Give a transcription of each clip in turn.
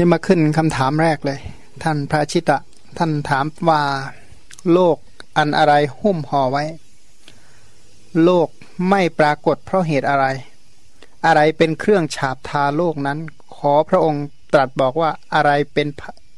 นี่มาขึ้นคำถามแรกเลย ท่านพระชิตะ ท่านถามว่าโลกอันอะไรหุ้มห่อไว้ โลกไม่ปรากฏเพราะเหตุอะไร อะไรเป็นเครื่องฉาบทาโลกนั้น ขอพระองค์ตรัสบอกว่าอะไรเป็น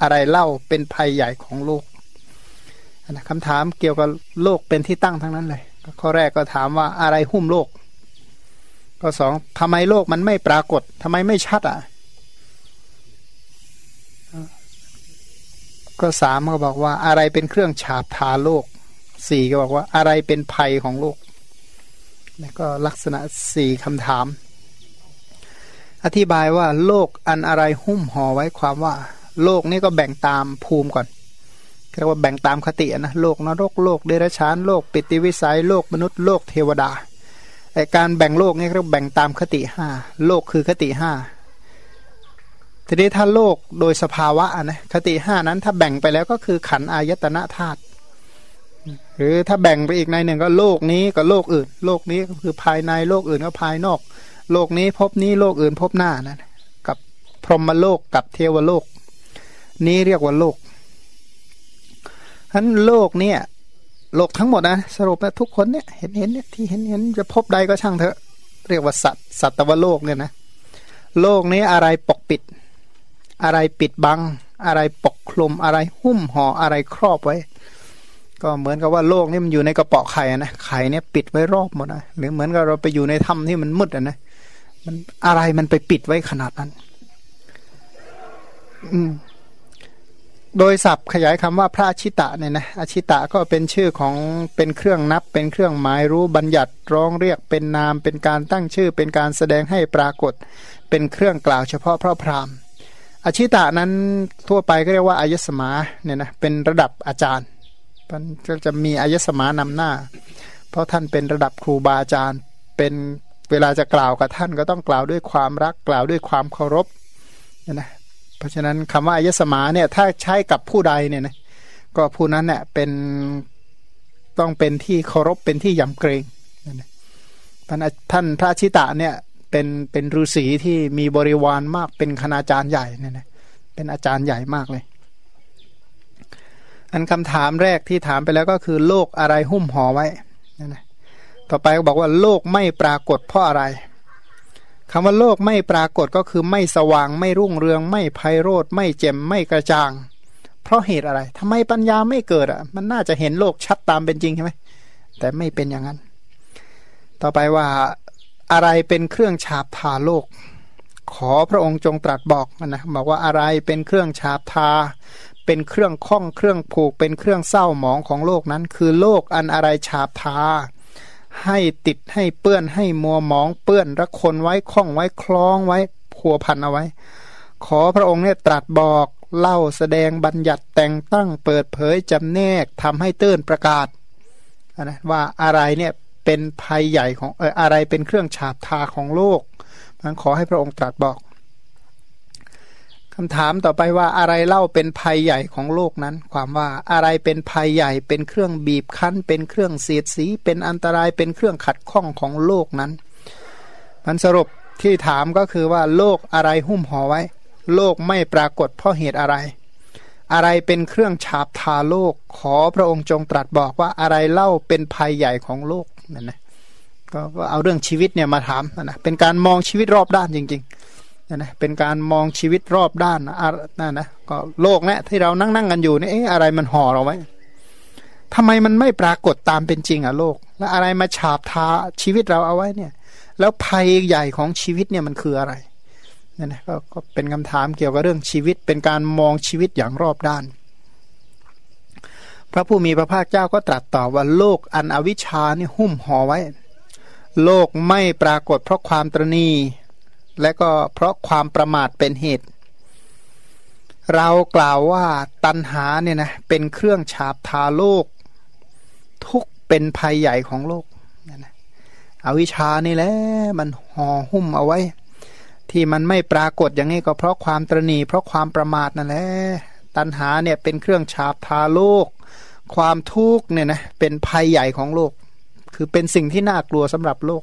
อะไรเล่าเป็นภัยใหญ่ของโลกนะคำถามเกี่ยวกับโลกเป็นที่ตั้งทั้งนั้นเลย ข้อแรกก็ถามว่าอะไรหุ้มโลก ก็สองทำไมโลกมันไม่ปรากฏทำไมไม่ชัดอะ ก็สามก็บอกว่าอะไรเป็นเครื่องฉาบทาโลกสี่ก็บอกว่าอะไรเป็นภัยของโลก แล้วก็ลักษณะสี่คำถาม อธิบายว่าโลกอันอะไรหุ้มห่อไว้ความว่า โลกนี่ก็แบ่งตามภูมิก่อนเรียกว่าแบ่งตามคตินะโลกนรกโลกเดรัจฉานโลกปิติวิสัยโลกมนุษย์โลกเทวดาไอการแบ่งโลกนี่เรียกแบ่งตามคติห้าโลกคือคติห้า ทีนี้ถ้าโลกโดยสภาวะนะคติห้านั้นถ้าแบ่งไปแล้วก็คือขันอายตนะธาตุหรือถ้าแบ่งไปอีกในหนึ่งก็โลกนี้กับโลกอื่น โลกนี้ก็คือภายในโลกอื่นก็ภายนอก โลกนี้พบนี้โลกอื่นพบหน้านะกับพรหมโลกกับเทวโลก นี้เรียกว่าโลกทั้นโลกเนี่ยโลกทั้งหมดนะสรุปนะทุกคนเนี่ยเห็นเห็นเนี่ยที่เห็นเห็นจะพบใดก็ช่างเถอะ เรียกว่าสัตว์สัตวโลกเนี่ยนะ โลกนี้อะไรปกปิด อะไรปิดบัง อะไรปกคลุมอะไรหุ้มห่ออะไรครอบไว้ ก็เหมือนกับว่าโลกนี่มันอยู่ในกระเป๋อไข่นะไข่เนี่ยปิดไว้รอบหมดนะหรือเหมือนกับเราไปอยู่ในถ้ำที่มันมืดอะนะมันอะไรมันไปปิดไว้ขนาดนั้น อืมโดยศัพท์ขยายคำว่าพระอชิตะเนี่ยนะอชิตะก็เป็นชื่อของเป็นเครื่องนับ เป็นเครื่องหมายรู้บัญญัติร้องเรียกเป็นนาม เป็นการตั้งชื่อ เป็นการแสดงให้ปรากฏ เป็นเครื่องกล่าวเฉพาะพระพราหมณ์ อชิตะนั้นทั่วไปก็เรียกว่าอายสมาเนี่ยนะเป็นระดับอาจารย์มันก็จะมีอายสมานำหน้า เพราะท่านเป็นระดับครูบาอาจารย์เป็นเวลาจะกล่าวกับท่านก็ต้องกล่าวด้วยความรักกล่าวด้วยความเคารพเนี่ยนะเพราะฉะนั้นคำว่าอายสมาเนี่ยถ้าใช้กับผู้ใดเนี่ยนะก็ผู้นั้นเนี่ยเป็นต้องเป็นที่เคารพเป็นที่ยำเกรงท่านพระชิตะเนี่ย เป็นเป็นฤาษีที่มีบริวารมากเป็นคณาจารย์ใหญ่เนี่ยนะเป็นอาจารย์ใหญ่มากเลย อันคำถามแรกที่ถามไปแล้วก็คือโลกอะไรหุ้มห่อไว้นั่นนะต่อไปก็บอกว่าโลกไม่ปรากฏเพราะอะไรคำว่าโลกไม่ปรากฏก็คือไม่สว่างไม่รุ่งเรือง ไม่ไพโรธไม่เจมไม่กระจ่าง เพราะเหตุอะไรทำไมปัญญาไม่เกิดอะ มันน่าจะเห็นโลกชัดตามเป็นจริงใช่ไหมแต่ไม่เป็นอย่างนั้น ต่อไปว่า อะไรเป็นเครื่องฉาบทาโลก ขอพระองค์จงตรัสบอกนะบอกว่าอะไรเป็นเครื่องฉาบทา เป็นเครื่องข้องเครื่องผูก เป็นเครื่องเศร้าหมองของโลกนั้น คือโลกอันอะไรฉาบทา ให้ติดให้เปื้อนให้มัวหมองเปื้อนระคนไว้คล้องไว้คล้องไว้พัวพันเอาไว้ ขอพระองค์เนี่ยตรัสบอกเล่าแสดงบัญญัติแต่งตั้งเปิดเผยจำแนกทำให้ตื้นประกาศนะว่าอะไรเนี่ย เป็นภัยใหญ่ของเอออะไรเป็นเครื่องฉาบทาของโลกมันขอให้พระองค์ตรัสบอกคำถามต่อไปว่าอะไรเล่าเป็นภัยใหญ่ของโลกนั้น ความว่าอะไรเป็นภัยใหญ่เป็นเครื่องบีบคั้น เป็นเครื่องเสียดสี เป็นอันตรายเป็นเครื่องขัดข้องของโลกนั้น มันสรุปที่ถามก็คือว่าโลกอะไรหุ้มห่อไว้ โลกไม่ปรากฏเพราะเหตุอะไร อะไรเป็นเครื่องฉาบทาโลก ขอพระองค์จงตรัสบอกว่าอะไรเล่าเป็นภัยใหญ่ของโลก นั่นนะก็เอาเรื่องชีวิตเนี่ยมาถามนะเป็นการมองชีวิตรอบด้านจริงๆนะเป็นการมองชีวิตรอบด้านนั่นนะก็โลกเนี่ยที่เรานั่งนั่งกันอยู่นี่เอ๊ะอะไรมันห่อเราไว้ทำไมมันไม่ปรากฏตามเป็นจริงอะโลก แล้วอะไรมาฉาบทาชีวิตเราเอาไว้เนี่ย แล้วภัยใหญ่ของชีวิตเนี่ยมันคืออะไรนี่นนะกก็เป็นคำถามเกี่ยวกับเรื่องชีวิตเป็นการมองชีวิตอย่างรอบด้าน พระผู้มีพระภาคเจ้าก็ตรัสตอบว่าโลกอันอวิชชานี่หุ้มห่อไว้ โลกไม่ปรากฏเพราะความตรณีและก็เพราะความประมาทเป็นเหตุ เรากล่าวว่าตัณหาเนี่ยนะเป็นเครื่องฉาบทาโลก ทุกเป็นภัยใหญ่ของโลกนะอวิชานี่แหละมันห่อหุ้มเอาไว้ ที่มันไม่ปรากฏอย่างนี้ก็เพราะความตรณีเพราะความประมาทนั่นแหละตัณหาเนี่ยเป็นเครื่องฉาบทาโลก ความทุกข์เนี่ยนะเป็นภัยใหญ่ของโลก คือเป็นสิ่งที่น่ากลัวสำหรับโลก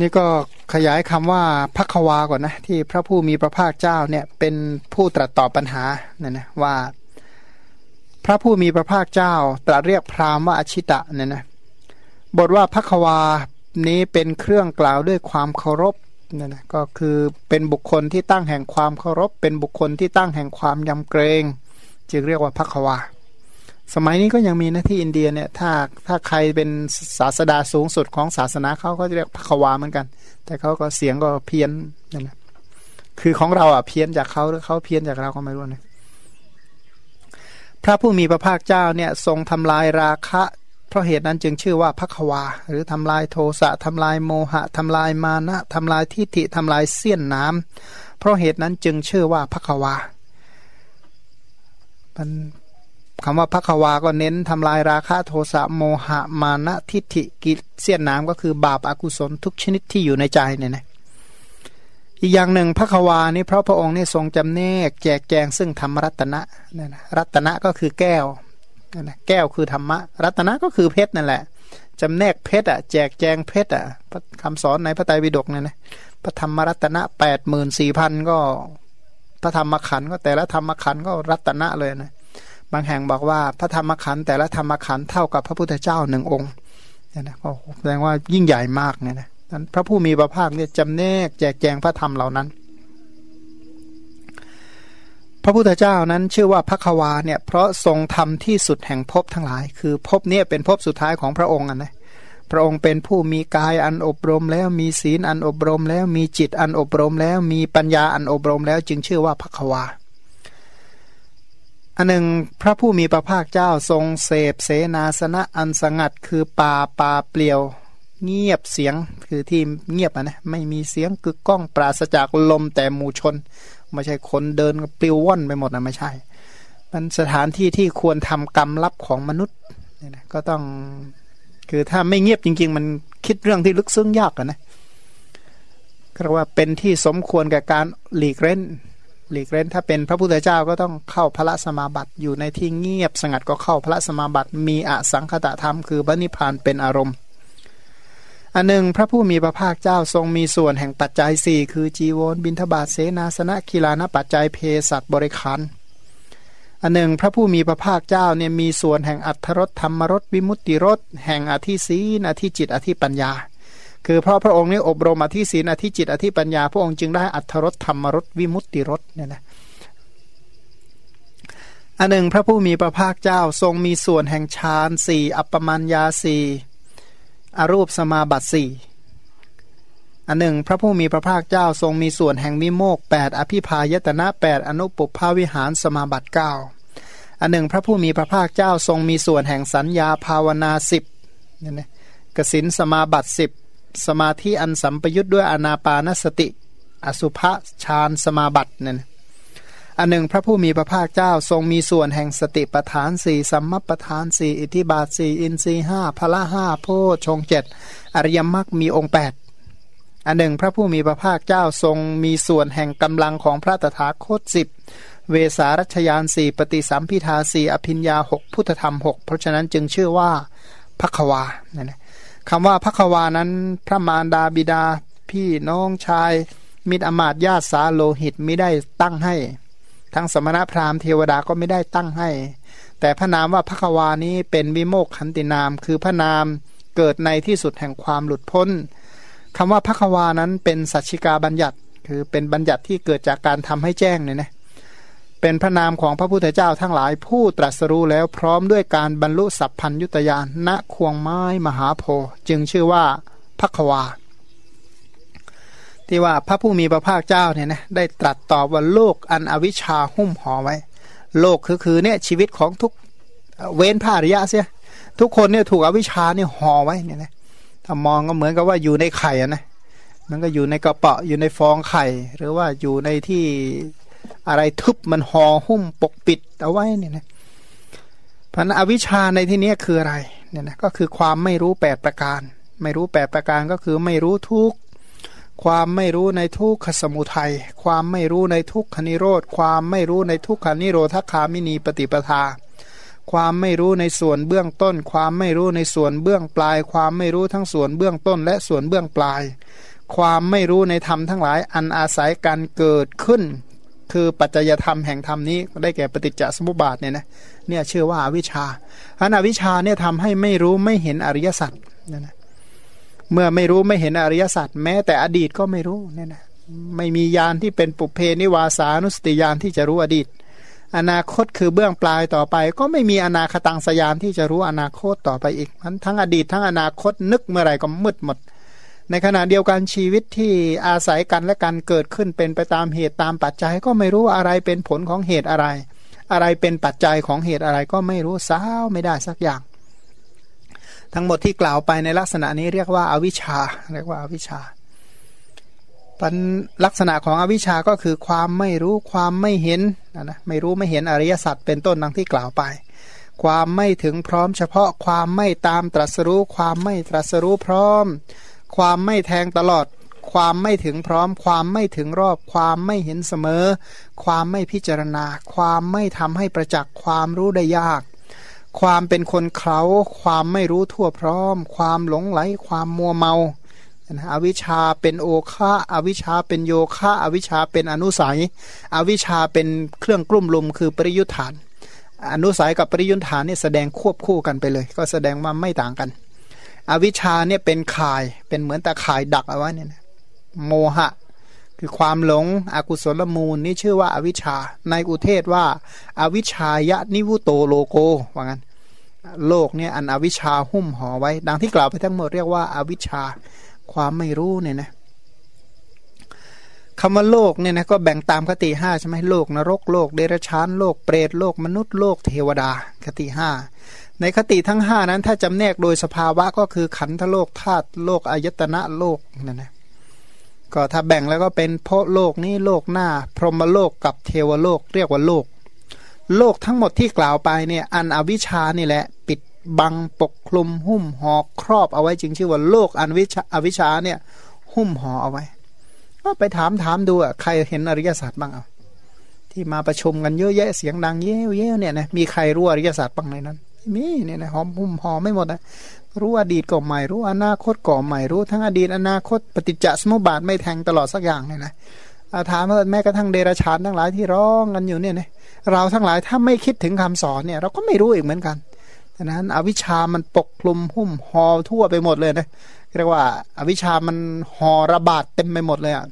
นี่ก็ขยายคำว่าพักวาก่อนนะที่พระผู้มีพระภาคเจ้าเนี่ยเป็นผู้ตรัสตอบปัญหาเนี่ยนะว่า พระผู้มีพระภาคเจ้าตรัสเรียกพราหมณ์ว่าอชิตะเนี่ยนะบทว่าพักวานี้เป็นเครื่องกล่าวด้วยความเคารพเนี่ยนะก็คือเป็นบุคคลที่ตั้งแห่งความเคารพ เป็นบุคคลที่ตั้งแห่งความยำเกรง จึงเรียกว่าพักวาสมัยนี้ก็ยังมีนะที่อินเดียเนี่ยถ้าถ้าใครเป็นศาสดาสูงสุดของศาสนาเขาก็จะเรียกพระควาเหมือนกัน แต่เขาก็เสียงก็เพี้ยนนั่นนะคือของเราอะเพี้ยนจากเขาหรือเขาเพี้ยนจากเราก็ไม่รู้นะพระผู้มีพระภาคเจ้าเนี่ยทรงทำลายราคะ เพราะเหตุนั้นจึงชื่อว่าพระควา หรือทำลายโทสะทำลายโมหะทำลายมานะทำลายทิฏฐิทำลายเสี้ยนน้ำเพราะเหตุนั้นจึงชื่อว่าพระควา มันคำว่าพักวาก็เน้นทำลายราคะโทสะโมหะมานะทิฏฐิกิเสียนน้ำก็คือบาปอากุศลทุกชนิดที่อยู่ในใจเนี่ยนะอีกอย่างหนึ่งพระควานี่เพราะพระองค์นี่ทรงจำแนก แจกแจงซึ่งธรรมรัตนะนี่นะรัตนะก็คือแก้วนี่นะแก้วคือธรรมะ รัตนะก็คือเพชรนั่นแหละจำแนกเพชรอะแจกแจงเพชรอะคำสอนในพระไตรปิฎกเนี่ยนะพระธรรมรัตนะแปดหมื่นสี่พันก็ พระธรรมขันธ์ก็แต่ละธรรมขันธ์ก็รัตนะเลยนะบางแห่งบอกว่าพระธรรมขันธ์แต่ละธรรมขันธ์เท่ากับพระพุทธเจ้าหนึ่งองค์เนี่ยนะก็แสดงว่ายิ่งใหญ่มากเนี่ยนะนั้นพระผู้มีพระภาคเนี่ยจำแนกแจกแจงพระธรรมเหล่านั้น พระพุทธเจ้านั้นชื่อว่าพระควาเนี่ยเพราะทรงทำที่สุดแห่งภพทั้งหลาย คือภพเนี่ยเป็นภพสุดท้ายของพระองค์นะ พระองค์เป็นผู้มีกายอันอบรมแล้วมีศีลอันอบรมแล้วมีจิตอันอบรมแล้วมีปัญญาอันอบรมแล้วจึงชื่อว่าพระควาอันหนึ่งพระผู้มีพระภาคเจ้าทรงเสพเสนาสนะอันสงัดคือป่าป่าเปลี่ยว เงียบเสียงคือที่เงียบนะไม่มีเสียงกึกก้องปราศจากลมแต่หมู่ชน ไม่ใช่คนเดินปลิวว่อนไปหมดนะไม่ใช่ มันสถานที่ที่ควรทำกรรมลับของมนุษย์ก็ต้อง คือถ้าไม่เงียบจริง ๆ มันคิดเรื่องที่ลึกซึ้งยากนะก็ว่าเป็นที่สมควรแก่การหลีกเล่นหลีกเล่นถ้าเป็นพระพุทธเจ้าก็ต้องเข้าพระสมาบัติอยู่ในที่เงียบสงัดก็เข้าพระสมาบัติ มีอสังคตะธรรมคือพระนิพพานเป็นอารมณ์ อันหนึ่งพระผู้มีพระภาคเจ้าทรงมีส่วนแห่งปัจจัยสี่คือจีวรบินทบาทเสนาสนะกีฬานปัจจัยเพศัตบริคาร อันหนึ่งพระผู้มีพระภาคเจ้าเนี่ยมีส่วนแห่งอัทธรสธรรมรสวิมุตติรสแห่งอธิศีนอธิจิตอธิปัญญา คือเพราะพระองค์นี้อบรมอธิศีนอธิจิตอธิปัญญา พระองค์จึงได้อัทธรสธรรมรสวิมุตติรสเนี่ยนะอันหนึ่งพระผู้มีพระภาคเจ้าทรงมีส่วนแห่งฌานสี่อัปปมัญญาสี่อรูปสมาบัติสี่ อันหนึ่ง พระผู้มีพระภาคเจ้าทรงมีส่วนแห่งวิโมกแปดอภิพายตนะแปดอนุปุภาวิหารสมาบัติเก้าอันหนึ่ง พระผู้มีพระภาคเจ้าทรงมีส่วนแห่งสัญญาภาวนาสิบเนี่ยนะกสินสมาบัติสิบสมาธิอันสัมปยุทธ์ด้วยอนาปานสติ อสุภะฌานสมาบัตินั่นอันหนึ่งพระผู้มีพระภาคเจ้าทรงมีส่วนแห่งสติปทานสี่สัมมปทานสี่อิทิบาทสี่อินทรีห้าพละห้าโพชงเจ็ดอริยมรรคมีองค์แปด อันหนึ่งพระผู้มีพระภาคเจ้าทรงมีส่วนแห่งกำลังของพระตถาคตสิบเวสารัชยานสี่ปฏิสัมพิทาสี่อภิญญาหกพุทธธรรมหกเพราะฉะนั้นจึงชื่อว่าพักวานั่นะคำว่าพระควานั้นพระมารดาบิดา พี่น้องชาย มิตรอมาตญาติสาโลหิตไม่ได้ตั้งให้ ทั้งสมณพราหมณ์เทวดาก็ไม่ได้ตั้งให้ แต่พระนามว่าพระควานี้เป็นวิโมกขันตินาม คือพระนามเกิดในที่สุดแห่งความหลุดพ้น คำว่าพระควานั้นเป็นสัจชิกาบัญญัติ คือเป็นบัญญัติที่เกิดจากการทำให้แจ้งเนี่ยนะเป็นพระนามของพระพุทธเจ้าทั้งหลายผู้ตรัสรู้แล้วพร้อมด้วยการบรรลุสัพพัญยุตยานณควงไม้มหาโพจึงชื่อว่าพักวาที่ว่าพระผู้มีพระภาคเจ้าเนี่ยนะได้ตรัสตอบว่าโลกอันอวิชชาหุ้มห่อไว้ โลกคือคือเนี่ยชีวิตของทุกเว้นผ้าริยะเสียทุกคนเนี่ยถูกอวิชชาเนี่ยห่อไว้เนี่ยนะ ถ้ามองก็เหมือนกับว่าอยู่ในไข่อะนะมันก็อยู่ในกระเปาอยู่ในฟองไข่ หรือว่าอยู่ในที่อะไรทึบมันห่อหุ้มปกปิดเอาไว้เนี่ยนะพันอวิชชาในที่นี้คืออะไรเนี่ยนะก็คือความไม่รู้แปดประการ ไม่รู้แปดประการก็คือไม่รู้ทุกความไม่รู้ในทุกขสมุทัย ความไม่รู้ในทุกขนิโรธ ความไม่รู้ในทุกขานิโรธคามินีปฏิปทา ความไม่รู้ในส่วนเบื้องต้น ความไม่รู้ในส่วนเบื้องปลาย ความไม่รู้ทั้งส่วนเบื้องต้น และส่วนเบื้องปลาย ความไม่รู้ในธรรมทั้งหลายอันอาศัยการเกิดขึ้น คือปัจจัยธรรมแห่งธรรมนี้ได้แก่ปฏิจจสมุปบาทเนี่ยนะเนี่ยชื่อว่าอาวิชชาอันอวิชชาเนี่ยทำให้ไม่รู้ไม่เห็นอริยสัจเนี่ยนะเมื่อไม่รู้ไม่เห็นอริยสัจแม้แต่อดีตก็ไม่รู้เนี่ยนะไม่มียานที่เป็นปุเพนิวาสานุสติยานที่จะรู้อดีต อนาคตคือเบื้องปลายต่อไป ก็ไม่มีอนาคตังสยานที่จะรู้อนาคตต่อไปอีกทั้งทั้งอดีตทั้งอนาคตนึกเมื่อไหร่ก็มืดหมด ในขณะเดียวกันชีวิตที่อาศัยกันและกันเกิดขึ้นเป็นไปตามเหตุตามปัจจัย ก็ไม่รู้อะไรเป็นผลของเหตุอะไร อะไรเป็นปัจจัยของเหตุอะไรก็ไม่รู้ซ้าไม่ได้สักอย่าง ทั้งหมดที่กล่าวไปในลักษณะนี้เรียกว่าอาวิชชาเรียกว่าอาวิชชา ปันลักษณะของอวิชชาก็คือความไม่รู้ความไม่เห็นนะนะไม่รู้ไม่เห็นอริยสัจเป็นต้นดังที่กล่าวไป ความไม่ถึงพร้อมเฉพาะความไม่ตามตรัสรู้ ความไม่ตรัสรู้พร้อม ความไม่แทงตลอด ความไม่ถึงพร้อม ความไม่ถึงรอบ ความไม่เห็นเสมอ ความไม่พิจารณา ความไม่ทำให้ประจักษ์ความรู้ได้ยาก ความเป็นคนเขา ความไม่รู้ทั่วพร้อม ความหลงไหล ความมัวเมา นะอวิชาเป็นโอคะอวิชาเป็นโยคะอวิชาเป็นอนุสัย อวิชาเป็นเครื่องกลุ่มลุมคือปริยุทธาน อนุสัยกับปริยุทธานเนี่ยแสดงควบคู่กันไปเลย ก็แสดงว่าไม่ต่างกัน อวิชาเนี่ยเป็นข่ายเป็นเหมือนตะข่ายดักเอาไว้เนี่ยโมหะ คือความหลงอกุศลมูลนี่ชื่อว่าอาวิชชาในอุเทศว่าอาวิชชายะนิวุโตโลโกว่างั้นโลกเนี่ยอันอวิชชาหุ้มห่อไว้ ดังที่กล่าวไปทั้งหมดเรียกว่าอาวิชชา ความไม่รู้เนี่ยนะคำว่าโลกเนี่ยนะก็แบ่งตามคติห้าใช่ไหมโลกนรกโลกเดรัจฉานโลกเปรตโลกมนุษย์โลกเทวดาคติห้าในคติทั้งห้านั้นถ้าจำแนกโดยสภาวะก็คือขันธโลกธาตุโลกอายตนะโลกนั่นนะก็ถ้าแบ่งแล้วก็เป็นเพราะโลกนี้โลกหน้า พรหมโลกกับเทวโลกเรียกว่าโลก โลกทั้งหมดที่กล่าวไปเนี่ยอันอวิชานี่แหละ ปิด บังปกคลุมหุ้มห่อครอบเอาไว้จึงชื่อว่าโลกอันวิชาอวิชาเนี่ย หุ้มห่อเอาไว้ ก็ไปถามถามดูอะใครเห็นอริยศาสัจบ้างอะที่มาประชุมกันเยอะแยะเสียงดังเย้เย้เนี่ยนะมีใครรู้อริยศาสัจบ้างในนั้นมีเนี่ยนะหอมหุ้มห่อไม่หมดนะรู้อดีตก็ใหม่รู้อนาคตก็ใหม่รู้ทั้งอดีตอนาคตปฏิจจสมุปบาทไม่แทงตลอดสักอย่างเนี่ยนะถามว่าแม้กระทั่งเดรัจฉานทั้งหลายที่ร้องกันอยู่เนี่ยนะเราทั้งหลายถ้าไม่คิดถึงคำสอนเนี่ย เราก็ไม่รู้อีกเหมือนกัน ฉะนั้นอวิชามันปกคลุมหุ้มห่อทั่วไปหมดเลยนะเรียกว่าอาวิชามันห่อระบาดเต็มไปหมดเลยอะ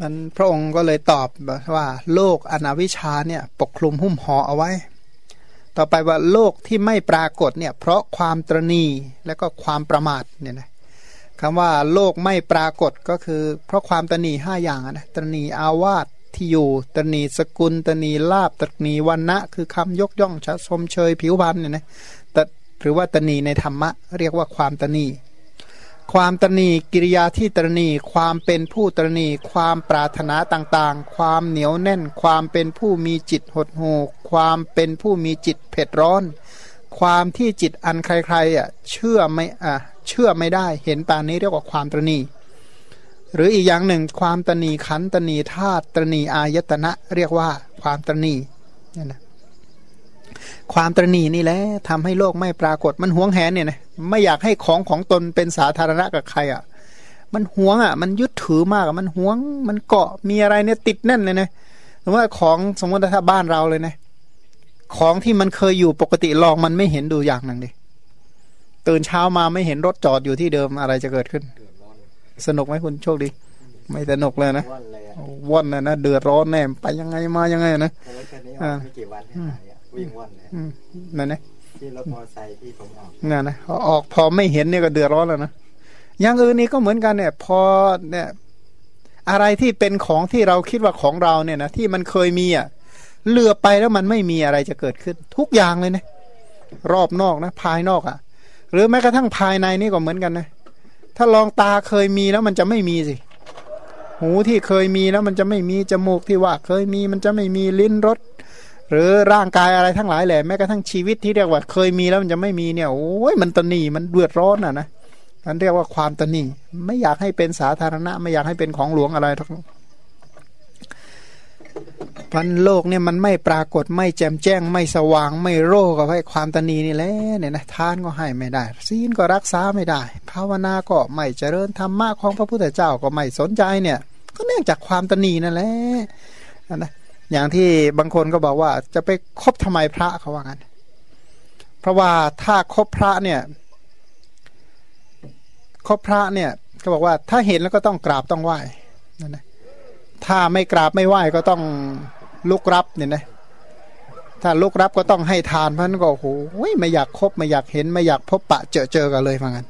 มันพระองค์ก็เลยตอบว่า โลกอนาวิชาเนี่ยปกคลุมหุ้มห่อเอาไว้ ต่อไปว่าโลกที่ไม่ปรากฏเนี่ยเพราะความตรณีและก็ความประมาทเนี่ยนะคำว่าโลกไม่ปรากฏก็คือ เพราะความตรณีห้าอย่างนะตรณีอาวาส ที่อยู่ตนีสกุลตนีลาบตนีวันนะคือคำยกย่องชชมเชยผิวพรรณเนี่ยนะแต่หรือว่าตนีในธรรมะ เรียกว่าความตนีความตนีกิริยาที่ตนีความเป็นผู้ตนีความปรารถนาต่างๆ ความเหนียวแน่น ความเป็นผู้มีจิตหดหูความเป็นผู้มีจิตเผ็ดร้อน ความที่จิตอันใครๆอะเชื่อไม่อะเชื่อไม่ได้เห็นปานี้เรียกว่าความตนี หรืออีกอย่างหนึ่งความตนีขันตนีธาตุตนีอายตนะ เรียกว่าความตนีเนี่ยนะความตนีนี่แหละทำให้โลกไม่ปรากฏมันหวงแหนเนี่ยนะไม่อยากให้ของของตนเป็นสาธารณะกับใครอะ่ะ มันหวงอะ่ะ มันยึดถือมากมันหวง มันเกาะมีอะไรเนี่ยติดแน่นเลยนะสมมติว่าของสมมติถ้าบ้านเราเลยนะของที่มันเคยอยู่ปกติลองมันไม่เห็นดูอย่างหนึ่งดิตื่นเช้ามาไม่เห็นรถจอดอยู่ที่เดิมอะไรจะเกิดขึ้น สนุกไหมคุณโชคดี ไม่สนุกเลยนะว่อนนะนะเดือดร้อนแน่ไปยังไงมายังไงนะอ่าไม่กี่วันวิ่งว่อนนั่นนะที่รถมอเตอร์ไซค์ที่ผมออกนั่นนะออกพอไม่เห็นเนี่ยก็เดือดร้อนแล้วนะอย่างอื่นนี่ก็เหมือนกันเนี่ย พอเนี่ย อะไรที่เป็นของที่เราคิดว่าของเราเนี่ยนะที่มันเคยมีอะเลือไปแล้วมันไม่มีอะไรจะเกิดขึ้น ทุกอย่างเลยนะรอบนอกนะ ภายนอกอะ หรือแม้กระทั่งภายในนี่ก็เหมือนกันนะ ถ้าลองตาเคยมีแล้วมันจะไม่มีสิ หูที่เคยมีแล้วมันจะไม่มี จมูกที่ว่าเคยมีมันจะไม่มีลิ้นรสหรือร่างกายอะไรทั้งหลายแหละแม้กระทั่งชีวิตที่เรียกว่าเคยมีแล้วมันจะไม่มีเนี่ยโอ้ยมันตนีมันเดือดร้อนอะนะนั่นเรียกว่าความตนีไม่อยากให้เป็นสาธารณะ ไม่อยากให้เป็นของหลวงอะไรทั้ง พันโลกเนี่ยมันไม่ปรากฏไม่แจ่มแจ้ง ไม่สว่างไม่โรกับไอ้ความตนีนี่แหละเนี่ยนะทานก็ให้ไม่ได้ศีลก็รักษาไม่ได้ ภาวนาก็ไม่เจริญธรรมะของพระพุทธเจ้าก็ไม่สนใจเนี่ย ก็เนื่องจากความตนีนั่นแหละนะอย่างที่บางคนก็บอกว่าจะไปคบทำไมพระเขาว่างั้นเพราะว่าถ้าคบพระเนี่ยคบพระเนี่ยก็บอกว่าถ้าเห็นแล้วก็ต้องกราบต้องไหว้นั่นนะ ถ้าไม่กราบไม่ไหว้ก็ต้องลุกรับเนี่ยนะถ้าลุกรับก็ต้องให้ทานเพราะนั้นก็โอ้โหไม่อยากคบไม่อยากเห็นไม่อยากพบปะเจอเจอกันเลยว่างั้น